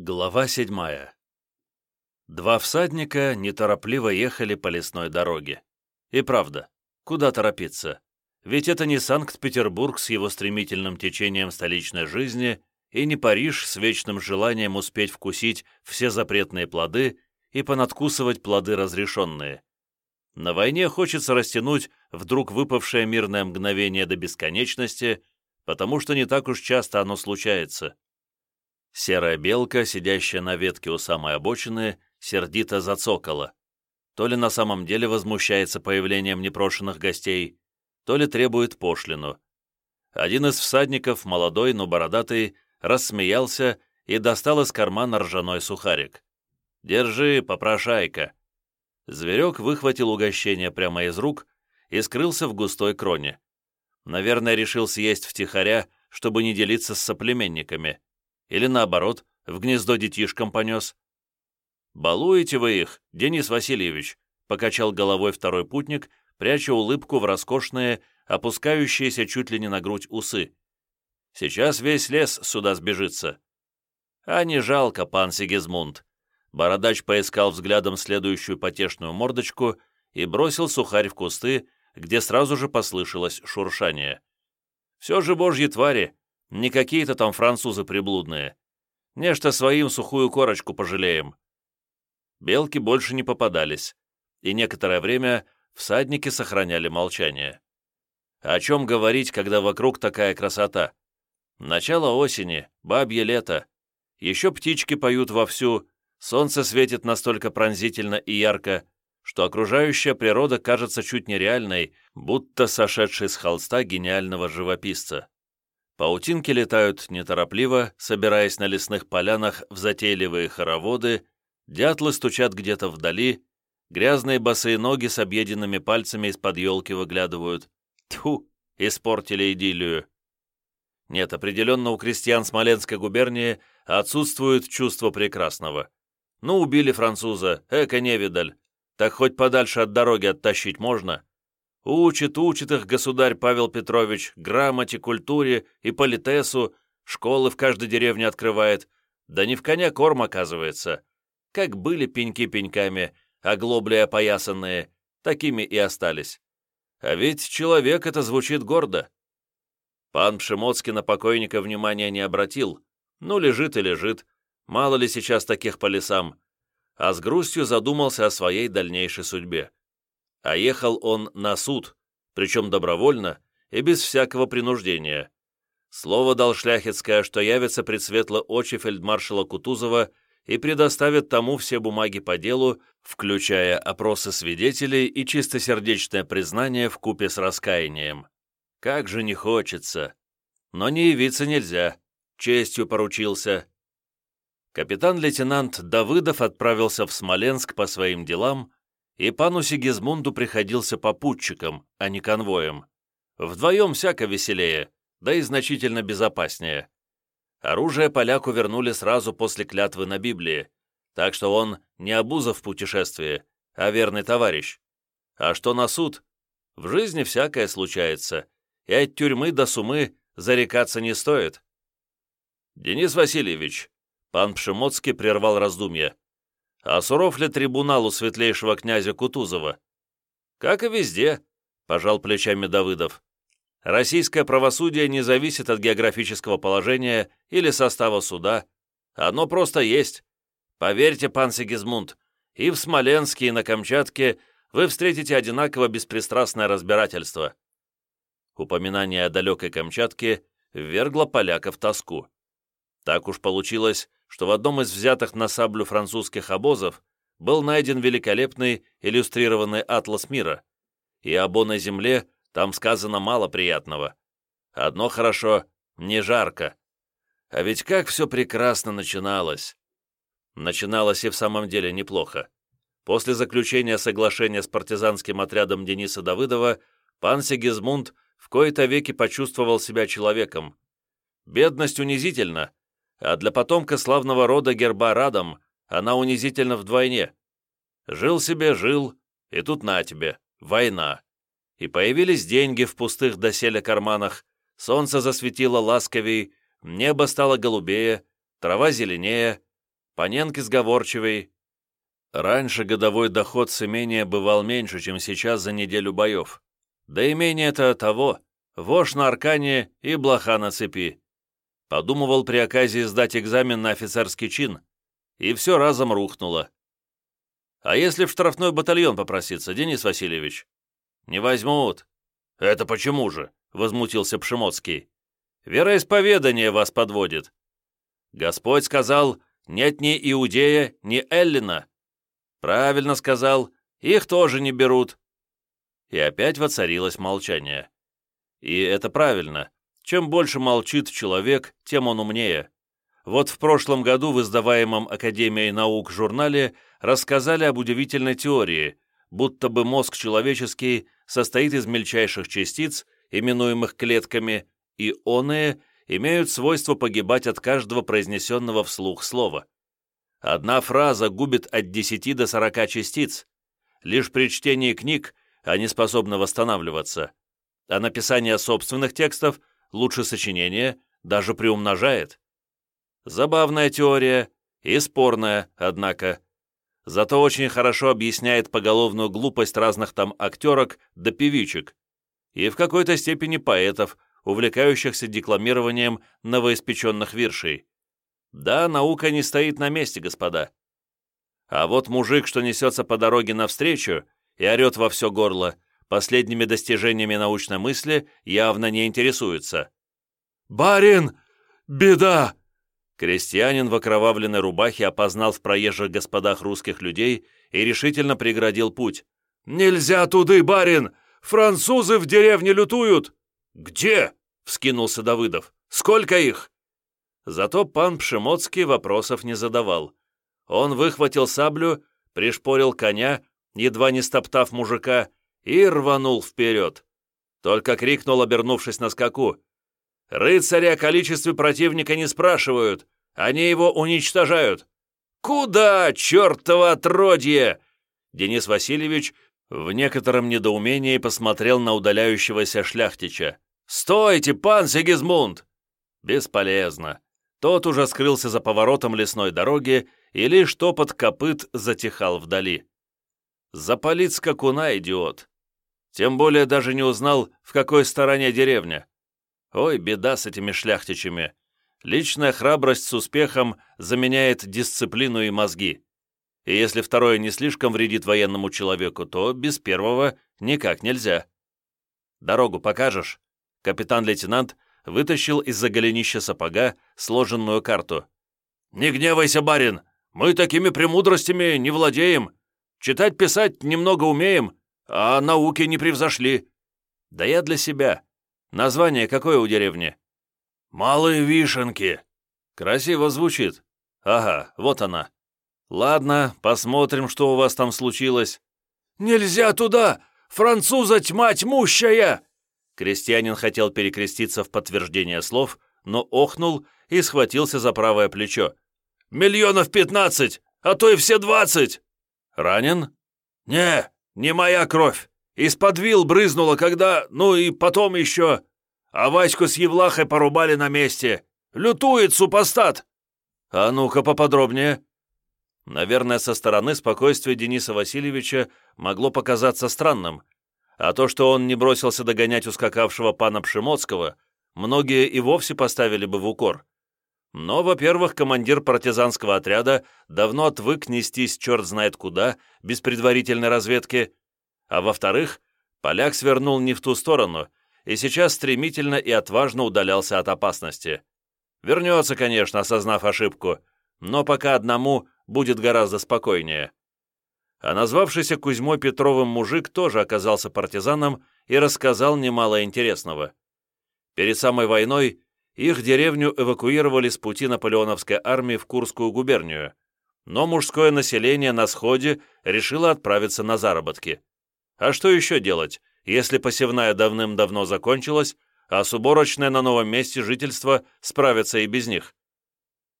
Глава седьмая. Два всадника неторопливо ехали по лесной дороге. И правда, куда торопиться? Ведь это не Санкт-Петербург с его стремительным течением столичной жизни и не Париж с вечным желанием успеть вкусить все запретные плоды и понадкусывать плоды разрешенные. На войне хочется растянуть вдруг выпавшее мирное мгновение до бесконечности, потому что не так уж часто оно случается. Серая белка, сидящая на ветке у самой обочины, сердито зацокала. То ли на самом деле возмущается появлением непрошенных гостей, то ли требует пошлину. Один из всадников, молодой, но бородатый, рассмеялся и достал из кармана ржаной сухарик. «Держи, попрошайка!» Зверек выхватил угощение прямо из рук и скрылся в густой кроне. Наверное, решил съесть втихаря, чтобы не делиться с соплеменниками. Или наоборот, в гнездо детишкам понес. «Балуете вы их, Денис Васильевич», — покачал головой второй путник, пряча улыбку в роскошные, опускающиеся чуть ли не на грудь усы. «Сейчас весь лес сюда сбежится». «А не жалко, пан Сигизмунд». Бородач поискал взглядом следующую потешную мордочку и бросил сухарь в кусты, где сразу же послышалось шуршание. «Все же божьи твари, не какие-то там французы приблудные. Нечто своим сухую корочку пожалеем. Белки больше не попадались, и некоторое время всадники сохраняли молчание. О чем говорить, когда вокруг такая красота? Начало осени, бабье лето. Еще птички поют вовсю, солнце светит настолько пронзительно и ярко, что окружающая природа кажется чуть нереальной, будто сошедшей с холста гениального живописца. Паутинки летают неторопливо, собираясь на лесных полянах в затейливые хороводы, дятлы стучат где-то вдали, грязные босые ноги с объеденными пальцами из-под елки выглядывают. Тьфу, испортили идиллию. Нет, определенно у крестьян Смоленской губернии отсутствует чувство прекрасного. Ну, убили француза, эко невидаль. Так хоть подальше от дороги оттащить можно. Учит, учит их государь Павел Петрович грамоте, культуре и политесу, школы в каждой деревне открывает. Да не в коня корм, оказывается. Как были пеньки пеньками, а глобли опоясанные, такими и остались. А ведь человек это звучит гордо. Пан Пшемоцкий на покойника внимания не обратил. Ну, лежит и лежит. Мало ли сейчас таких по лесам. А с грустью задумался о своей дальнейшей судьбе а ехал он на суд, причем добровольно и без всякого принуждения. Слово дал Шляхетское, что явится пред светло очи фельдмаршала Кутузова и предоставит тому все бумаги по делу, включая опросы свидетелей и чистосердечное признание в купе с раскаянием. Как же не хочется. Но не явиться нельзя. Честью поручился. Капитан-лейтенант Давыдов отправился в Смоленск по своим делам, и пану Сигизмунду приходился попутчиком, а не конвоем. Вдвоем всяко веселее, да и значительно безопаснее. Оружие поляку вернули сразу после клятвы на Библии, так что он не обуза в путешествии, а верный товарищ. А что на суд? В жизни всякое случается, и от тюрьмы до сумы зарекаться не стоит. «Денис Васильевич», — пан Пшемоцкий прервал раздумья, а суров ли трибунал у светлейшего князя Кутузова? Как и везде, пожал плечами Давыдов. Российское правосудие не зависит от географического положения или состава суда. Оно просто есть. Поверьте, пан Сигизмунд, и в Смоленске, и на Камчатке вы встретите одинаково беспристрастное разбирательство. Упоминание о далекой Камчатке ввергло поляка в тоску. Так уж получилось, что в одном из взятых на саблю французских обозов был найден великолепный иллюстрированный атлас мира, и об оной земле там сказано мало приятного. Одно хорошо — не жарко. А ведь как все прекрасно начиналось. Начиналось и в самом деле неплохо. После заключения соглашения с партизанским отрядом Дениса Давыдова пан Сигизмунд в кои-то веки почувствовал себя человеком. Бедность унизительна, а для потомка славного рода герба Радом она унизительна вдвойне. Жил себе, жил, и тут на тебе, война. И появились деньги в пустых доселе карманах, солнце засветило ласковей, небо стало голубее, трава зеленее, Паненки сговорчивый. Раньше годовой доход с имения бывал меньше, чем сейчас за неделю боев. Да имение-то того, вошь на аркане и блоха на цепи. Подумывал при оказии сдать экзамен на офицерский чин, и все разом рухнуло. А если в штрафной батальон попроситься, Денис Васильевич? Не возьмут. Это почему же? Возмутился Пшемоцкий. Вероисповедание вас подводит. Господь сказал, нет ни Иудея, ни Эллина. Правильно сказал, их тоже не берут. И опять воцарилось молчание. И это правильно. Чем больше молчит человек, тем он умнее. Вот в прошлом году в издаваемом Академией наук журнале рассказали об удивительной теории, будто бы мозг человеческий состоит из мельчайших частиц, именуемых клетками, и оные имеют свойство погибать от каждого произнесенного вслух слова. Одна фраза губит от 10 до 40 частиц. Лишь при чтении книг они способны восстанавливаться. А написание собственных текстов, лучше сочинения, даже приумножает. Забавная теория и спорная, однако. Зато очень хорошо объясняет поголовную глупость разных там актерок да певичек и в какой-то степени поэтов, увлекающихся декламированием новоиспеченных виршей. Да, наука не стоит на месте, господа. А вот мужик, что несется по дороге навстречу и орет во все горло, последними достижениями научной мысли явно не интересуется. «Барин! Беда!» Крестьянин в окровавленной рубахе опознал в проезжих господах русских людей и решительно преградил путь. «Нельзя туды, барин! Французы в деревне лютуют!» «Где?» — вскинулся Давыдов. «Сколько их?» Зато пан Пшемоцкий вопросов не задавал. Он выхватил саблю, пришпорил коня, едва не стоптав мужика, и рванул вперед. Только крикнул, обернувшись на скаку. Рыцари о количестве противника не спрашивают, они его уничтожают. Куда, чертово отродье? Денис Васильевич в некотором недоумении посмотрел на удаляющегося шляхтича. «Стойте, пан Сигизмунд!» Бесполезно. Тот уже скрылся за поворотом лесной дороги, и лишь топот копыт затихал вдали. Запалит скакуна, идиот. Тем более даже не узнал, в какой стороне деревня. Ой, беда с этими шляхтичами. Личная храбрость с успехом заменяет дисциплину и мозги. И если второе не слишком вредит военному человеку, то без первого никак нельзя. «Дорогу покажешь?» Капитан-лейтенант вытащил из-за голенища сапога сложенную карту. «Не гневайся, барин! Мы такими премудростями не владеем. Читать-писать немного умеем, а науки не превзошли». «Да я для себя. Название какое у деревни?» «Малые вишенки». «Красиво звучит. Ага, вот она. Ладно, посмотрим, что у вас там случилось». «Нельзя туда! Француза тьма тьмущая!» Крестьянин хотел перекреститься в подтверждение слов, но охнул и схватился за правое плечо. «Миллионов пятнадцать, а то и все двадцать!» «Ранен?» «Не, не моя кровь. Из-под вил брызнула, когда... Ну и потом еще. А Ваську с Евлахой порубали на месте. Лютует супостат!» «А ну-ка поподробнее». Наверное, со стороны спокойствие Дениса Васильевича могло показаться странным, а то, что он не бросился догонять ускакавшего пана Пшемоцкого, многие и вовсе поставили бы в укор. Но, во-первых, командир партизанского отряда давно отвык нестись черт знает куда, без предварительной разведки, а во-вторых, поляк свернул не в ту сторону и сейчас стремительно и отважно удалялся от опасности. Вернется, конечно, осознав ошибку, но пока одному будет гораздо спокойнее. А назвавшийся Кузьмой Петровым мужик тоже оказался партизаном и рассказал немало интересного. Перед самой войной их деревню эвакуировали с пути наполеоновской армии в Курскую губернию, но мужское население на сходе решило отправиться на заработки. А что еще делать, если посевная давным-давно закончилась, а с уборочной на новом месте жительства справятся и без них?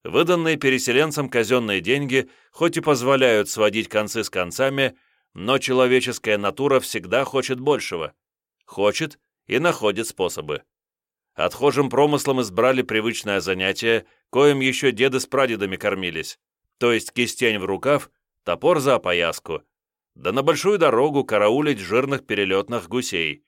Выданные переселенцам казенные деньги хоть и позволяют сводить концы с концами, но человеческая натура всегда хочет большего. Хочет и находит способы. Отхожим промыслом избрали привычное занятие, коим еще деды с прадедами кормились. то есть кистень в рукав, топор за опояску, да на большую дорогу караулить жирных перелетных гусей.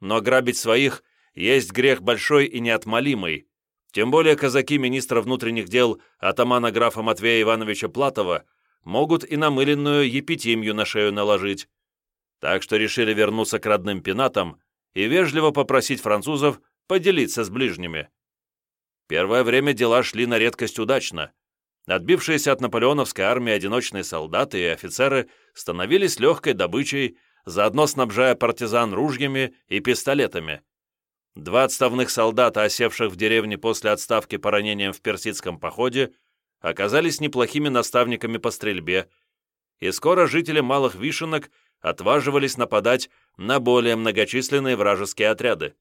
Но грабить своих есть грех большой и неотмолимый, тем более казаки министра внутренних дел атамана графа Матвея Ивановича Платова могут и намыленную епитимью на шею наложить. Так что решили вернуться к родным пенатам и вежливо попросить французов поделиться с ближними. Первое время дела шли на редкость удачно. Отбившиеся от наполеоновской армии одиночные солдаты и офицеры становились легкой добычей, заодно снабжая партизан ружьями и пистолетами. Два отставных солдата, осевших в деревне после отставки по ранениям в персидском походе, оказались неплохими наставниками по стрельбе, и скоро жители малых вишенок отваживались нападать на более многочисленные вражеские отряды.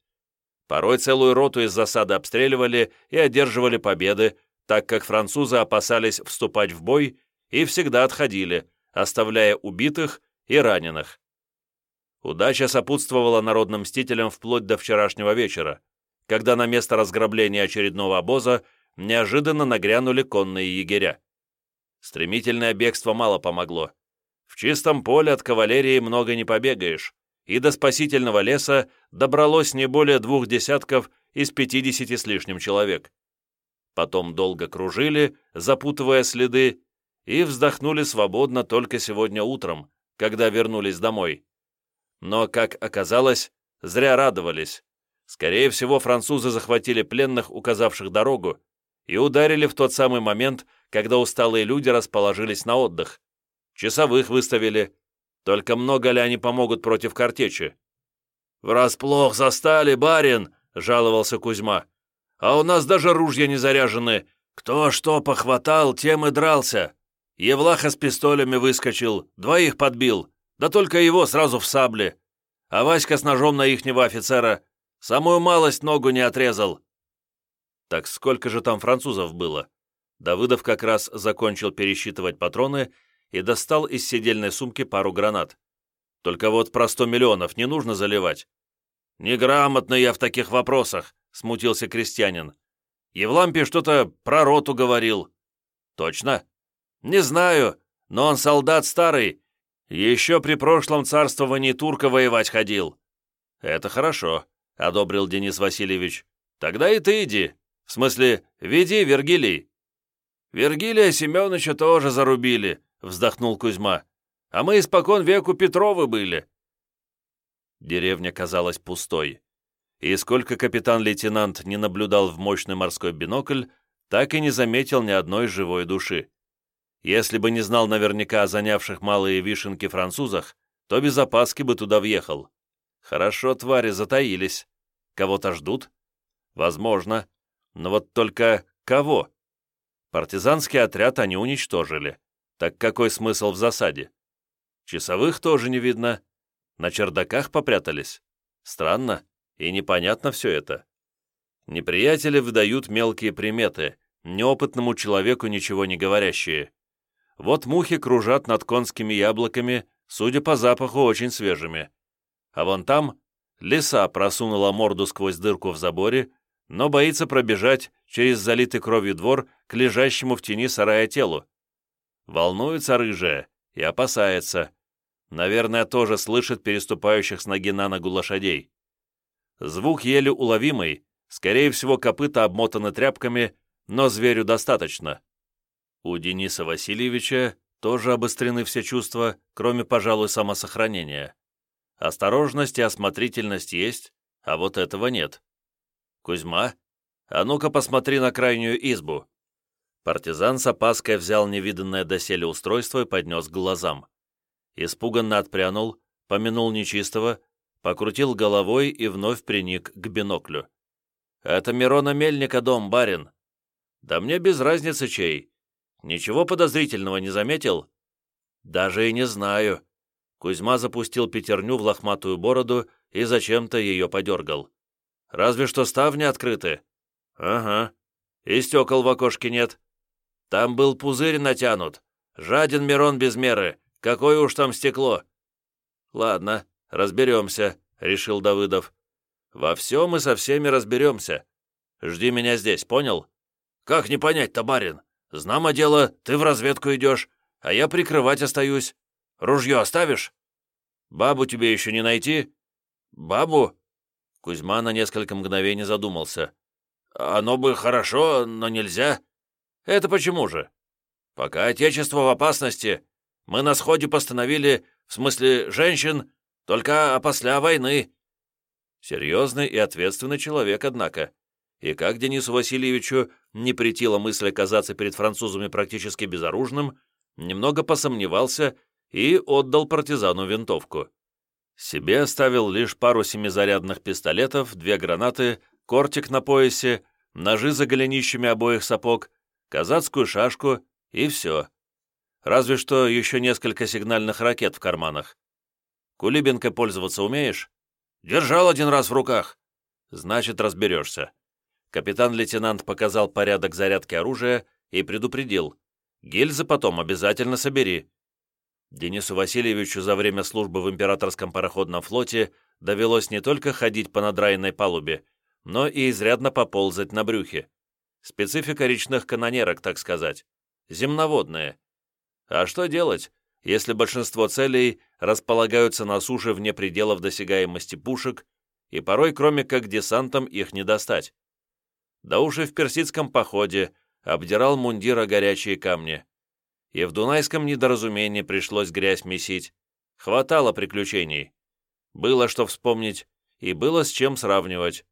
Порой целую роту из засады обстреливали и одерживали победы, так как французы опасались вступать в бой и всегда отходили, оставляя убитых и раненых. Удача сопутствовала народным мстителям вплоть до вчерашнего вечера, когда на место разграбления очередного обоза неожиданно нагрянули конные егеря. Стремительное бегство мало помогло. В чистом поле от кавалерии много не побегаешь, и до спасительного леса добралось не более двух десятков из пятидесяти с лишним человек. Потом долго кружили, запутывая следы, и вздохнули свободно только сегодня утром, когда вернулись домой. Но, как оказалось, зря радовались. Скорее всего, французы захватили пленных, указавших дорогу, и ударили в тот самый момент, когда усталые люди расположились на отдых. Часовых выставили, только много ли они помогут против картечи? «Врасплох застали, барин!» — жаловался Кузьма. «А у нас даже ружья не заряжены. Кто что похватал, тем и дрался. Евлаха с пистолями выскочил, двоих подбил, да только его сразу в сабле. А Васька с ножом на ихнего офицера самую малость ногу не отрезал». Так сколько же там французов было? Давыдов как раз закончил пересчитывать патроны и достал из седельной сумки пару гранат. Только вот про сто миллионов не нужно заливать. «Неграмотно я в таких вопросах», — смутился крестьянин. «Евлампий что-то про роту говорил». «Точно?» «Не знаю, но он солдат старый. Еще при прошлом царствовании турка воевать ходил». «Это хорошо», — одобрил Денис Васильевич. «Тогда и ты иди. В смысле, веди Вергилий». «Вергилия Семеновича тоже зарубили», вздохнул Кузьма. «А мы испокон веку Петровы были». Деревня казалась пустой. И сколько капитан-лейтенант не наблюдал в мощный морской бинокль, так и не заметил ни одной живой души. Если бы не знал наверняка о занявших малые вишенки французах, то без опаски бы туда въехал. Хорошо твари затаились. Кого-то ждут? Возможно. Но вот только кого? Партизанский отряд они уничтожили. Так какой смысл в засаде? Часовых тоже не видно. На чердаках попрятались. Странно и непонятно все это. Неприятели выдают мелкие приметы, неопытному человеку ничего не говорящие. Вот мухи кружат над конскими яблоками, судя по запаху, очень свежими. А вон там лиса просунула морду сквозь дырку в заборе, но боится пробежать через залитый кровью двор к лежащему в тени сарая телу. Волнуется рыжая и опасается. Наверное, тоже слышит переступающих с ноги на ногу лошадей. Звук еле уловимый, скорее всего, копыта обмотаны тряпками, но зверю достаточно. У Дениса Васильевича тоже обострены все чувства, кроме, пожалуй, самосохранения. Осторожность и осмотрительность есть, а вот этого нет. Кузьма, а ну-ка посмотри на крайнюю избу. Партизан с опаской взял невиданное доселе устройство и поднес к глазам. Испуганно отпрянул, помянул нечистого, покрутил головой и вновь приник к биноклю. «Это Мирона Мельника дом, барин». «Да мне без разницы чей. Ничего подозрительного не заметил?» «Даже и не знаю». Кузьма запустил пятерню в лохматую бороду и зачем-то ее подергал. «Разве что ставни открыты». «Ага. И стекол в окошке нет. Там был пузырь натянут. Жаден Мирон без меры. Какое уж там стекло. Ладно, разберемся, решил Давыдов. Во всем мы со всеми разберемся. Жди меня здесь, понял? Как не понять-то, барин? Знамо дело, ты в разведку идешь, а я прикрывать остаюсь. Ружье оставишь? Бабу тебе еще не найти? Бабу? Кузьма на несколько мгновений задумался. Оно бы хорошо, но нельзя. Это почему же? Пока Отечество в опасности, мы на сходе постановили, в смысле женщин, только опосля войны. Серьезный и ответственный человек, однако. И как Денису Васильевичу не претила мысль оказаться перед французами практически безоружным, немного посомневался и отдал партизану винтовку. Себе оставил лишь пару семизарядных пистолетов, две гранаты, кортик на поясе, ножи за голенищами обоих сапог, казацкую шашку и все. Разве что еще несколько сигнальных ракет в карманах. Кулибинкой пользоваться умеешь? Держал один раз в руках. Значит, разберешься. Капитан-лейтенант показал порядок зарядки оружия и предупредил. Гильзы потом обязательно собери. Денису Васильевичу за время службы в императорском пароходном флоте довелось не только ходить по надраенной палубе, но и изрядно поползать на брюхе. Специфика речных канонерок, так сказать. Земноводные. А что делать, если большинство целей располагаются на суше вне пределов досягаемости пушек, и порой, кроме как десантом, их не достать? Да уж и в персидском походе обдирал мундира горячие камни и в Дунайском недоразумении пришлось грязь месить. Хватало приключений. Было что вспомнить, и было с чем сравнивать.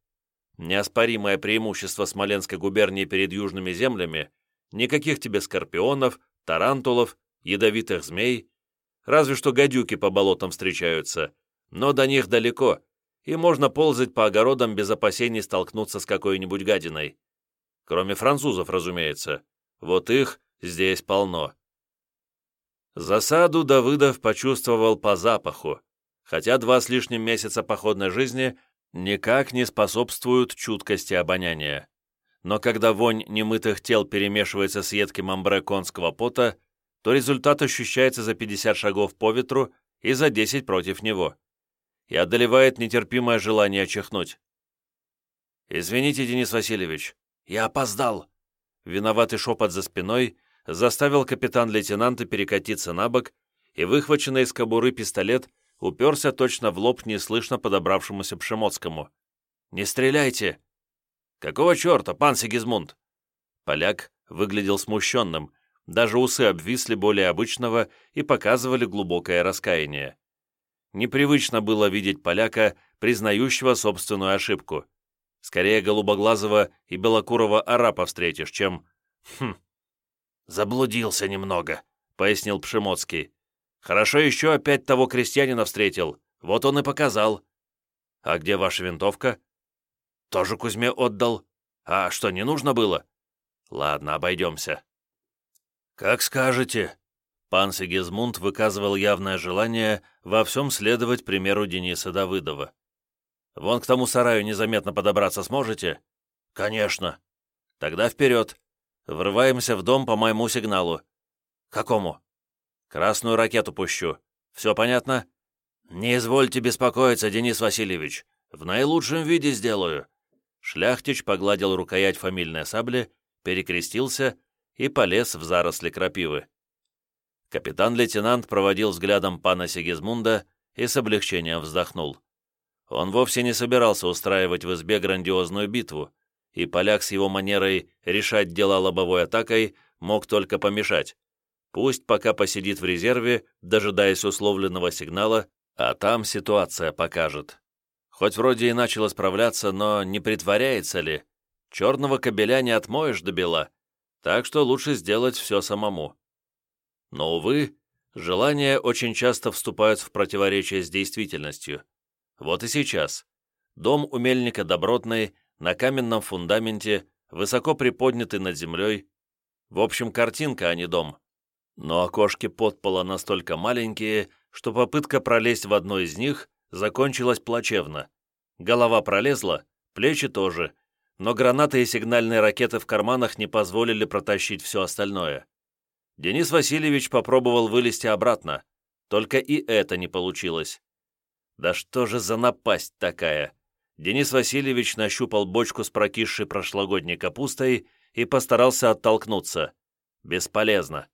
Неоспоримое преимущество Смоленской губернии перед южными землями — никаких тебе скорпионов, тарантулов, ядовитых змей, разве что гадюки по болотам встречаются, но до них далеко, и можно ползать по огородам без опасений столкнуться с какой-нибудь гадиной. Кроме французов, разумеется. Вот их здесь полно. Засаду Давыдов почувствовал по запаху, хотя два с лишним месяца походной жизни никак не способствуют чуткости обоняния. Но когда вонь немытых тел перемешивается с едким амбре конского пота, то результат ощущается за 50 шагов по ветру и за 10 против него. И одолевает нетерпимое желание чихнуть. «Извините, Денис Васильевич, я опоздал!» Виноватый шепот за спиной заставил капитан-лейтенанта перекатиться на бок, и выхваченный из кобуры пистолет уперся точно в лоб неслышно подобравшемуся Пшемоцкому. «Не стреляйте!» «Какого черта, пан Сигизмунд?» Поляк выглядел смущенным, даже усы обвисли более обычного и показывали глубокое раскаяние. Непривычно было видеть поляка, признающего собственную ошибку. Скорее голубоглазого и белокурого арапа встретишь, чем... Хм, «Заблудился немного», — пояснил Пшемоцкий. «Хорошо еще опять того крестьянина встретил. Вот он и показал». «А где ваша винтовка?» «Тоже Кузьме отдал. А что, не нужно было?» «Ладно, обойдемся». «Как скажете». Пан Сигизмунд выказывал явное желание во всем следовать примеру Дениса Давыдова. «Вон к тому сараю незаметно подобраться сможете?» «Конечно». «Тогда вперед. Врываемся в дом по моему сигналу. Какому? Красную ракету пущу. Все понятно? Не извольте беспокоиться, Денис Васильевич. В наилучшем виде сделаю. Шляхтич погладил рукоять фамильной сабли, перекрестился и полез в заросли крапивы. Капитан-лейтенант проводил взглядом пана Сигизмунда и с облегчением вздохнул. Он вовсе не собирался устраивать в избе грандиозную битву, и поляк с его манерой решать дела лобовой атакой мог только помешать. Пусть пока посидит в резерве, дожидаясь условленного сигнала, а там ситуация покажет. Хоть вроде и начал исправляться, но не притворяется ли? Черного кобеля не отмоешь до бела, так что лучше сделать все самому. Но, увы, желания очень часто вступают в противоречие с действительностью. Вот и сейчас. Дом у мельника добротный, на каменном фундаменте, высоко приподнятый над землей. В общем, картинка, а не дом. Но окошки подпола настолько маленькие, что попытка пролезть в одно из них закончилась плачевно. Голова пролезла, плечи тоже, но гранаты и сигнальные ракеты в карманах не позволили протащить все остальное. Денис Васильевич попробовал вылезти обратно, только и это не получилось. Да что же за напасть такая? Денис Васильевич нащупал бочку с прокисшей прошлогодней капустой и постарался оттолкнуться. Бесполезно.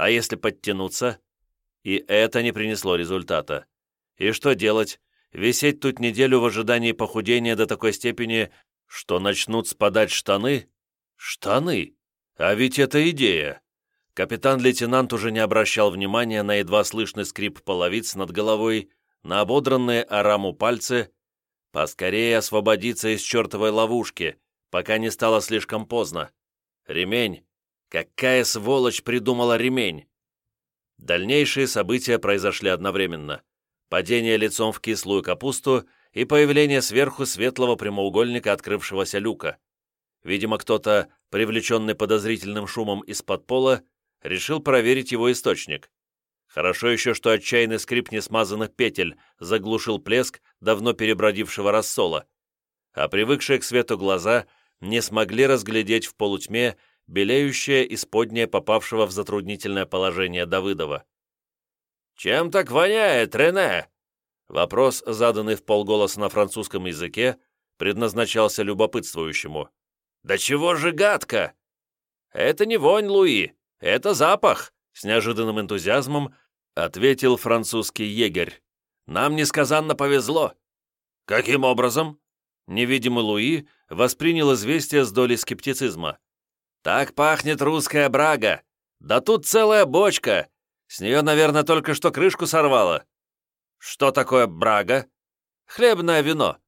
А если подтянуться? И это не принесло результата. И что делать? Висеть тут неделю в ожидании похудения до такой степени, что начнут спадать штаны? Штаны? А ведь это идея. Капитан-лейтенант уже не обращал внимания на едва слышный скрип половиц над головой, на ободранные араму пальцы, поскорее освободиться из чертовой ловушки, пока не стало слишком поздно. Ремень. Какая сволочь придумала ремень? Дальнейшие события произошли одновременно. Падение лицом в кислую капусту и появление сверху светлого прямоугольника открывшегося люка. Видимо, кто-то, привлеченный подозрительным шумом из-под пола, решил проверить его источник. Хорошо еще, что отчаянный скрип несмазанных петель заглушил плеск давно перебродившего рассола, а привыкшие к свету глаза не смогли разглядеть в полутьме белеющее исподнее попавшего в затруднительное положение Давыдова. «Чем так воняет, Рене?» Вопрос, заданный в полголоса на французском языке, предназначался любопытствующему. «Да чего же гадко!» «Это не вонь, Луи, это запах!» С неожиданным энтузиазмом ответил французский егерь. «Нам несказанно повезло». «Каким образом?» Невидимый Луи воспринял известие с долей скептицизма. «Так пахнет русская брага! Да тут целая бочка! С нее, наверное, только что крышку сорвало». «Что такое брага?» «Хлебное вино».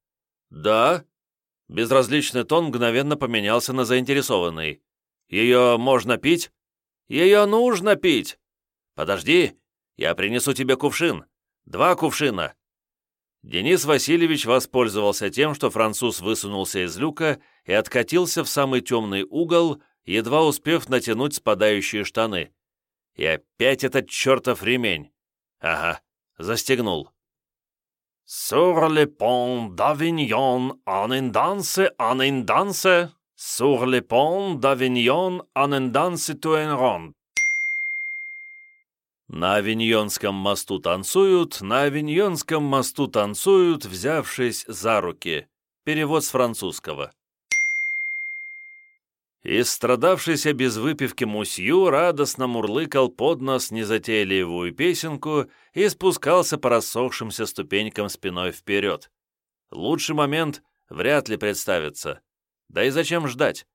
«Да?» Безразличный тон мгновенно поменялся на заинтересованный. «Ее можно пить?» «Ее нужно пить!» «Подожди, я принесу тебе кувшин. Два кувшина». Денис Васильевич воспользовался тем, что француз высунулся из люка и откатился в самый темный угол, едва успев натянуть спадающие штаны. И опять этот чертов ремень. Ага, застегнул. «Sur le pont d'Avignon, en une danse, en une danse, sur le pont d'Avignon, en une danse tout en rond». На Авиньонском мосту танцуют, на Авиньонском мосту танцуют, взявшись за руки. Перевод с французского. Истрадавшийся без выпивки мусью радостно мурлыкал под нос незатейливую песенку и спускался по рассохшимся ступенькам спиной вперед. Лучший момент вряд ли представится. Да и зачем ждать?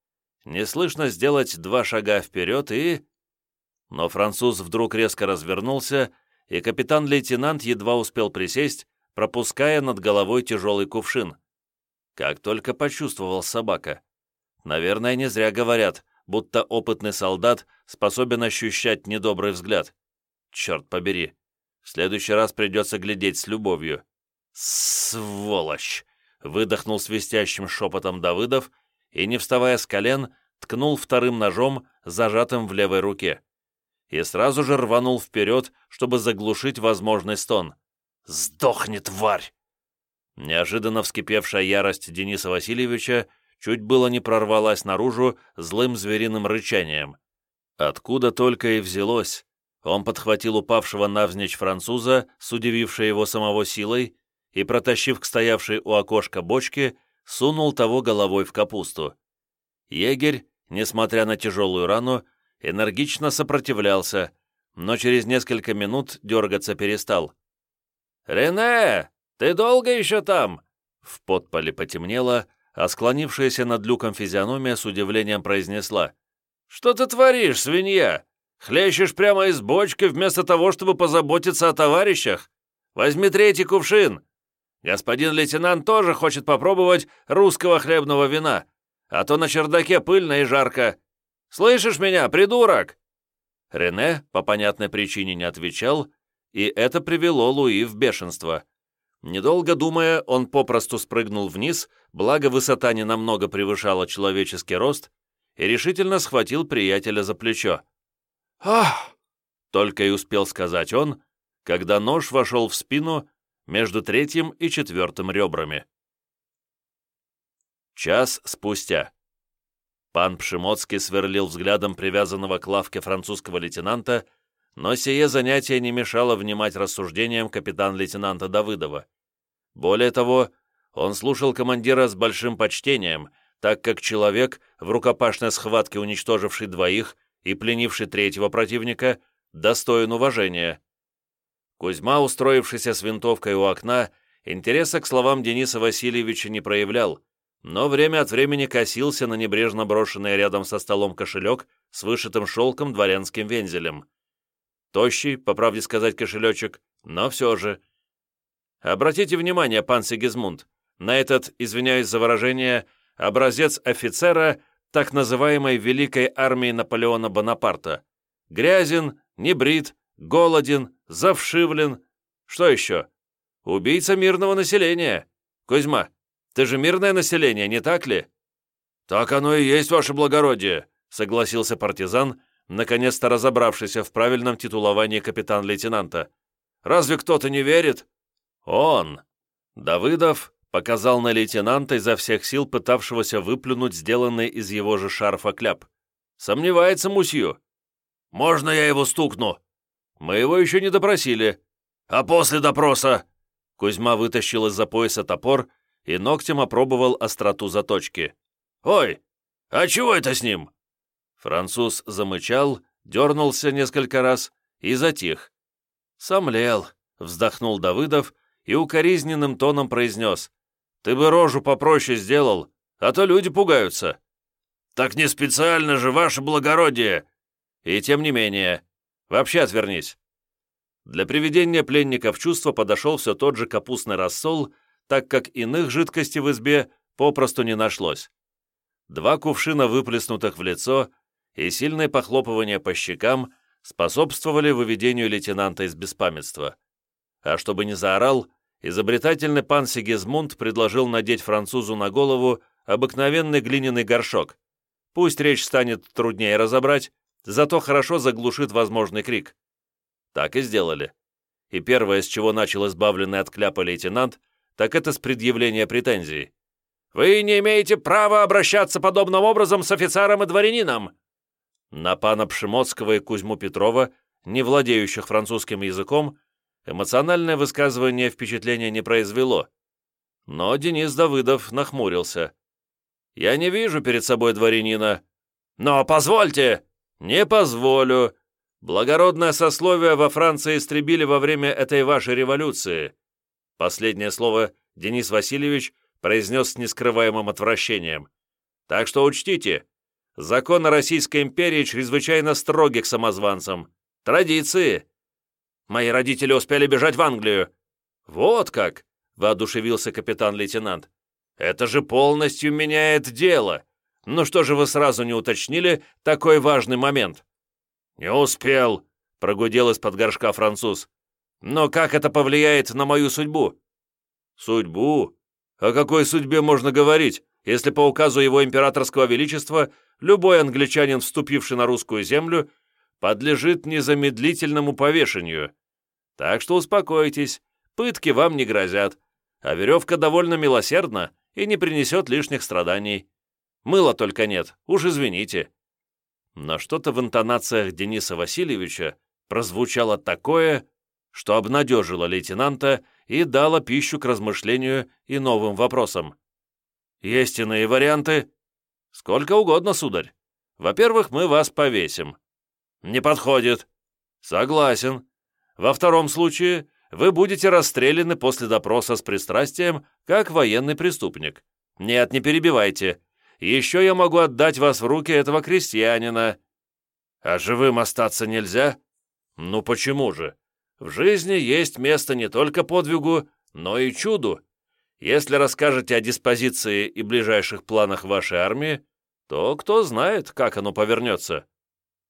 Неслышно сделать два шага вперед и... Но француз вдруг резко развернулся, и капитан-лейтенант едва успел присесть, пропуская над головой тяжелый кувшин. Как только почувствовал собака. Наверное, не зря говорят, будто опытный солдат способен ощущать недобрый взгляд. Черт побери. В следующий раз придется глядеть с любовью. «Сволочь!» — выдохнул свистящим шепотом Давыдов и, не вставая с колен, ткнул вторым ножом, зажатым в левой руке и сразу же рванул вперед, чтобы заглушить возможный стон. «Сдохни, тварь!» Неожиданно вскипевшая ярость Дениса Васильевича чуть было не прорвалась наружу злым звериным рычанием. Откуда только и взялось, он подхватил упавшего навзничь француза, с удивившей его самого силой, и, протащив к стоявшей у окошка бочке, сунул того головой в капусту. Егерь, несмотря на тяжелую рану, энергично сопротивлялся, но через несколько минут дергаться перестал. «Рене, ты долго еще там?» В подполе потемнело, а склонившаяся над люком физиономия с удивлением произнесла. «Что ты творишь, свинья? Хлещешь прямо из бочки вместо того, чтобы позаботиться о товарищах? Возьми третий кувшин. Господин лейтенант тоже хочет попробовать русского хлебного вина, а то на чердаке пыльно и жарко. Слышишь меня, придурок?» Рене по понятной причине не отвечал, и это привело Луи в бешенство. Недолго думая, он попросту спрыгнул вниз, благо высота не намного превышала человеческий рост, и решительно схватил приятеля за плечо. «Ах!» — только и успел сказать он, когда нож вошел в спину между третьим и четвертым ребрами. Час спустя. Пан Пшемоцкий сверлил взглядом привязанного к лавке французского лейтенанта, но сие занятие не мешало внимать рассуждениям капитан-лейтенанта Давыдова. Более того, он слушал командира с большим почтением, так как человек, в рукопашной схватке уничтоживший двоих и пленивший третьего противника, достоин уважения. Кузьма, устроившийся с винтовкой у окна, интереса к словам Дениса Васильевича не проявлял, но время от времени косился на небрежно брошенный рядом со столом кошелек с вышитым шелком дворянским вензелем. Тощий, по правде сказать, кошелечек, но все же. Обратите внимание, пан Сигизмунд, на этот, извиняюсь за выражение, образец офицера так называемой Великой армии Наполеона Бонапарта. Грязен, небрит, голоден, завшивлен. Что еще? Убийца мирного населения. Кузьма, ты же мирное население, не так ли? Так оно и есть, ваше благородие, согласился партизан, наконец-то разобравшийся в правильном титуловании капитан-лейтенанта. «Разве кто-то не верит?» «Он!» Давыдов показал на лейтенанта изо всех сил пытавшегося выплюнуть сделанный из его же шарфа кляп. «Сомневается мусью». «Можно я его стукну?» «Мы его еще не допросили». «А после допроса?» Кузьма вытащил из-за пояса топор и ногтем опробовал остроту заточки. «Ой, а чего это с ним?» Француз замычал, дернулся несколько раз и затих. «Сомлел», — вздохнул Давыдов и укоризненным тоном произнес. «Ты бы рожу попроще сделал, а то люди пугаются». «Так не специально же, ваше благородие!» «И тем не менее. Вообще отвернись». Для приведения пленника в чувство подошел все тот же капустный рассол, так как иных жидкостей в избе попросту не нашлось. Два кувшина, выплеснутых в лицо, и сильное похлопывание по щекам способствовали выведению лейтенанта из беспамятства. А чтобы не заорал, изобретательный пан Сигизмунд предложил надеть французу на голову обыкновенный глиняный горшок. Пусть речь станет труднее разобрать, зато хорошо заглушит возможный крик. Так и сделали. И первое, с чего начал избавленный от кляпа лейтенант, так это с предъявления претензий. «Вы не имеете права обращаться подобным образом с офицером и дворянином!» На пана Пшемоцкого и Кузьму Петрова, не владеющих французским языком, эмоциональное высказывание впечатления не произвело. Но Денис Давыдов нахмурился. «Я не вижу перед собой дворянина». «Но позвольте!» «Не позволю. Благородное сословие во Франции истребили во время этой вашей революции». Последнее слово Денис Васильевич произнес с нескрываемым отвращением. «Так что учтите, Законы Российской империи чрезвычайно строги к самозванцам. Традиции. Мои родители успели бежать в Англию. Вот как, воодушевился капитан-лейтенант. Это же полностью меняет дело. Ну что же вы сразу не уточнили такой важный момент? Не успел, прогудел из-под горшка француз. Но как это повлияет на мою судьбу? Судьбу? О какой судьбе можно говорить, если по указу его императорского величества любой англичанин, вступивший на русскую землю, подлежит незамедлительному повешению. Так что успокойтесь, пытки вам не грозят, а веревка довольно милосердна и не принесет лишних страданий. Мыла только нет, уж извините». Но что-то в интонациях Дениса Васильевича прозвучало такое, что обнадежило лейтенанта и дало пищу к размышлению и новым вопросам. «Есть иные варианты?» «Сколько угодно, сударь. Во-первых, мы вас повесим». «Не подходит». «Согласен. Во втором случае вы будете расстреляны после допроса с пристрастием, как военный преступник. Нет, не перебивайте. Еще я могу отдать вас в руки этого крестьянина». «А живым остаться нельзя?» «Ну почему же? В жизни есть место не только подвигу, но и чуду. Если расскажете о диспозиции и ближайших планах вашей армии, то кто знает, как оно повернется.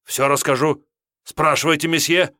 Все расскажу. Спрашивайте, месье.